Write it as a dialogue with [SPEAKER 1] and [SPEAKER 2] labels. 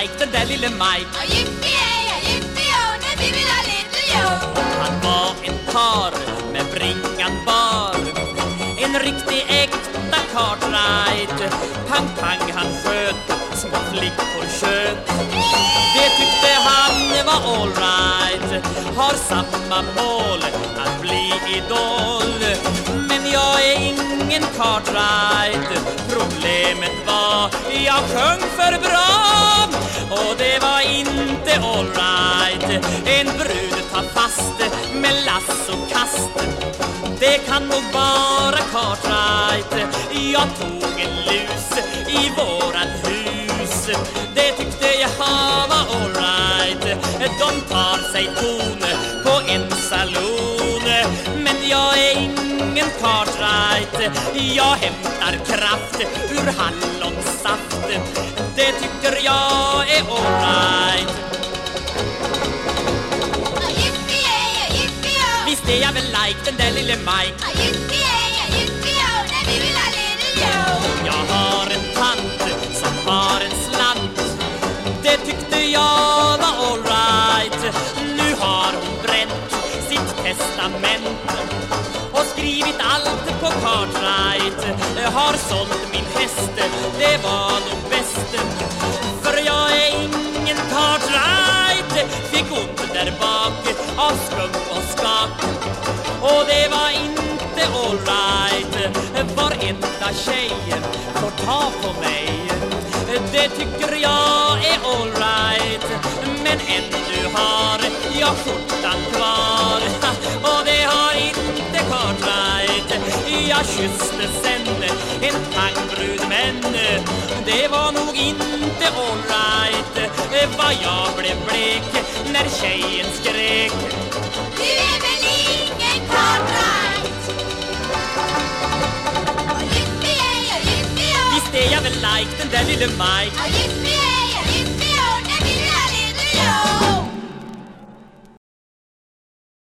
[SPEAKER 1] like den där lille Mike.
[SPEAKER 2] Ja, yippie, yippie, när vi vill ha lite jo.
[SPEAKER 1] Han var en kar med bringan bar. En riktig äkta Cartwright Pang pang han sköt, små flickor sköt Det tyckte han var alright Har samma mål att bli idol. Men jag är ingen Cartwright Problemet var jag sjöng för bra Ta fast med lass och kast. Det kan nog bara Cartwright. Jag tog en lus i vårat hus. Det tyckte jag var alright. De tar sig ton på en saloon. Men jag är ingen Cartwright. Jag hämtar kraft ur hallon är jag väl like den där lille Mike.
[SPEAKER 2] Ja, vi vill ha.
[SPEAKER 1] Jag har en tant som har en slant. Det tyckte jag var alright. Nu har hon bränt sitt testament Och skrivit allt på Cartwright Har sålt min häst, det var nog bäst. För jag är ingen Cartwright där bak av skum och skak. Och det var inte alright. Varenda tjej får ta på mig. Det tycker jag är alright. Men ännu har jag skjortan kvar. Och det har inte Cartwright Jag kysste sen en pangbrud men Det var nog inte alright. Vad jag blev blek när tjejen skrek
[SPEAKER 2] Du är väl ingen Cartwright? Yippie,
[SPEAKER 1] Visst är jag väl like den där lille Mike
[SPEAKER 2] yippie,